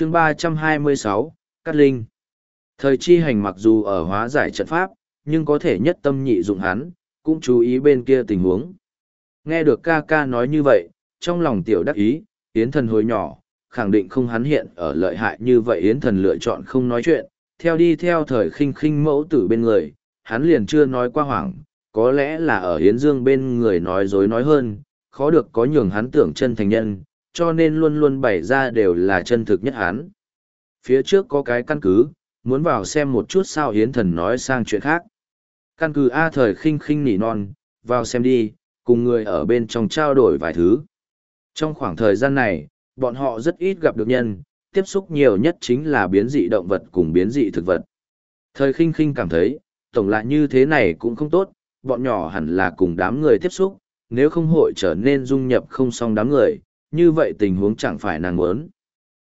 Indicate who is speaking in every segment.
Speaker 1: chương ba trăm hai mươi sáu Cát Linh Thời chi hành mặc dù ở hóa giải trận pháp, nhưng có thể nhất tâm nhị dụng hắn, cũng chú ý bên kia tình huống. Nghe được ca ca nói như vậy, trong lòng tiểu đắc ý, Yến thần hồi nhỏ, khẳng định không hắn hiện ở lợi hại như vậy Yến thần lựa chọn không nói chuyện, theo đi theo thời khinh khinh mẫu tử bên người, hắn liền chưa nói qua hoảng, có lẽ là ở Yến Dương bên người nói dối nói hơn, khó được có nhường hắn tưởng chân thành nhân, cho nên luôn luôn bày ra đều là chân thực nhất hắn. Phía trước có cái căn cứ, muốn vào xem một chút sao hiến thần nói sang chuyện khác. Căn cứ A thời khinh khinh nỉ non, vào xem đi, cùng người ở bên trong trao đổi vài thứ. Trong khoảng thời gian này, bọn họ rất ít gặp được nhân, tiếp xúc nhiều nhất chính là biến dị động vật cùng biến dị thực vật. Thời khinh khinh cảm thấy, tổng lại như thế này cũng không tốt, bọn nhỏ hẳn là cùng đám người tiếp xúc, nếu không hội trở nên dung nhập không xong đám người, như vậy tình huống chẳng phải nàng muốn.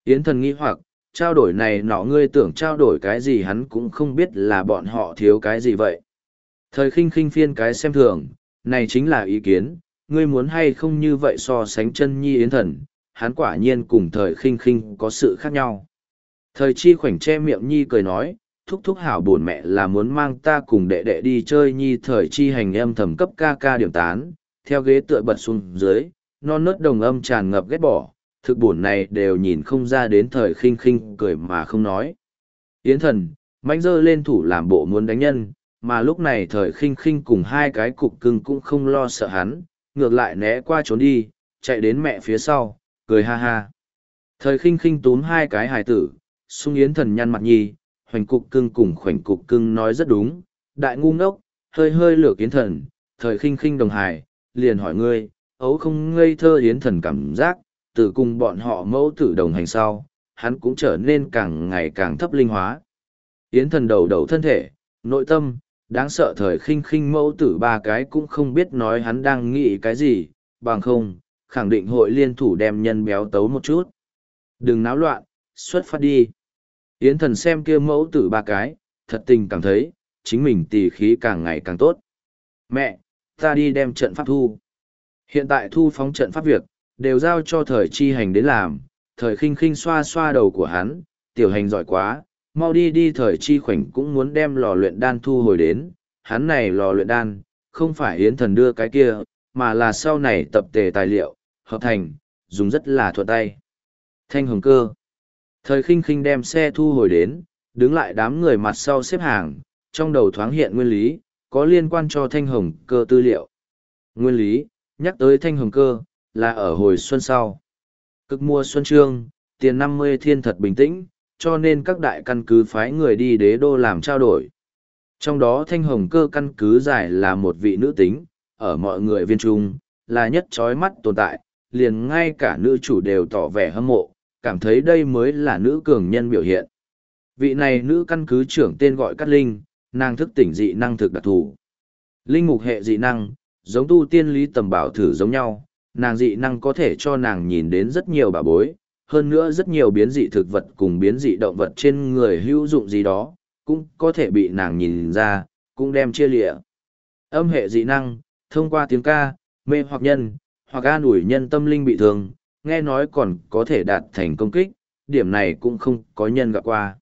Speaker 1: Yến thần nghĩ hoặc, trao đổi này nọ ngươi tưởng trao đổi cái gì hắn cũng không biết là bọn họ thiếu cái gì vậy. Thời khinh khinh phiên cái xem thường, này chính là ý kiến, ngươi muốn hay không như vậy so sánh chân nhi yến thần, hắn quả nhiên cùng thời khinh khinh có sự khác nhau. Thời chi khoảnh che miệng nhi cười nói, thúc thúc hảo buồn mẹ là muốn mang ta cùng đệ đệ đi chơi nhi thời chi hành em thầm cấp ca ca điểm tán, theo ghế tựa bật xuống dưới, non nớt đồng âm tràn ngập ghét bỏ, thực buồn này đều nhìn không ra đến thời khinh khinh cười mà không nói. Yến thần, mạnh dơ lên thủ làm bộ muốn đánh nhân, mà lúc này thời khinh khinh cùng hai cái cục cưng cũng không lo sợ hắn, ngược lại né qua trốn đi, chạy đến mẹ phía sau, cười ha ha. Thời khinh khinh túm hai cái hài tử, sung yến thần nhăn mặt nhi, hoành cục cưng cùng khoảnh cục cưng nói rất đúng, đại ngu ngốc, hơi hơi lửa kiến thần, thời khinh khinh đồng hài, liền hỏi ngươi, ấu không ngây thơ yến thần cảm giác, từ cùng bọn họ mẫu tử đồng hành sau, hắn cũng trở nên càng ngày càng thấp linh hóa. Yến thần đầu đầu thân thể, nội tâm, đáng sợ thời khinh khinh mẫu tử ba cái cũng không biết nói hắn đang nghĩ cái gì, bằng không, khẳng định hội liên thủ đem nhân béo tấu một chút. Đừng náo loạn, xuất phát đi. Yến thần xem kia mẫu tử ba cái, thật tình cảm thấy, chính mình tỉ khí càng ngày càng tốt. Mẹ, ta đi đem trận pháp thu. Hiện tại thu phóng trận pháp việc, đều giao cho thời chi hành đến làm, thời khinh khinh xoa xoa đầu của hắn, tiểu hành giỏi quá, mau đi đi thời chi khoảnh cũng muốn đem lò luyện đan thu hồi đến, hắn này lò luyện đan, không phải yến thần đưa cái kia, mà là sau này tập tề tài liệu, hợp thành, dùng rất là thuận tay. Thanh hồng cơ. Thời khinh khinh đem xe thu hồi đến, đứng lại đám người mặt sau xếp hàng, trong đầu thoáng hiện nguyên lý, có liên quan cho thanh hồng cơ tư liệu. Nguyên lý, nhắc tới thanh hồng cơ, là ở hồi xuân sau. Cực mùa xuân trương, tiền năm mươi thiên thật bình tĩnh, cho nên các đại căn cứ phái người đi đế đô làm trao đổi. Trong đó thanh hồng cơ căn cứ giải là một vị nữ tính, ở mọi người viên trung, là nhất trói mắt tồn tại, liền ngay cả nữ chủ đều tỏ vẻ hâm mộ, cảm thấy đây mới là nữ cường nhân biểu hiện. Vị này nữ căn cứ trưởng tên gọi Cát Linh, nàng thức tỉnh dị năng thực đặc thù. Linh mục hệ dị năng, giống tu tiên lý tầm bảo thử giống nhau, nàng dị năng có thể cho nàng nhìn đến rất nhiều bà bối, hơn nữa rất nhiều biến dị thực vật cùng biến dị động vật trên người hữu dụng gì đó, cũng có thể bị nàng nhìn ra, cũng đem chia lịa. Âm hệ dị năng, thông qua tiếng ca, mê hoặc nhân, hoặc an ủi nhân tâm linh bị thương, nghe nói còn có thể đạt thành công kích, điểm này cũng không có nhân gặp qua.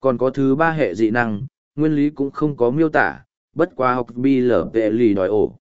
Speaker 1: Còn có thứ ba hệ dị năng, nguyên lý cũng không có miêu tả, bất qua học bi lở vệ lì đòi ổ,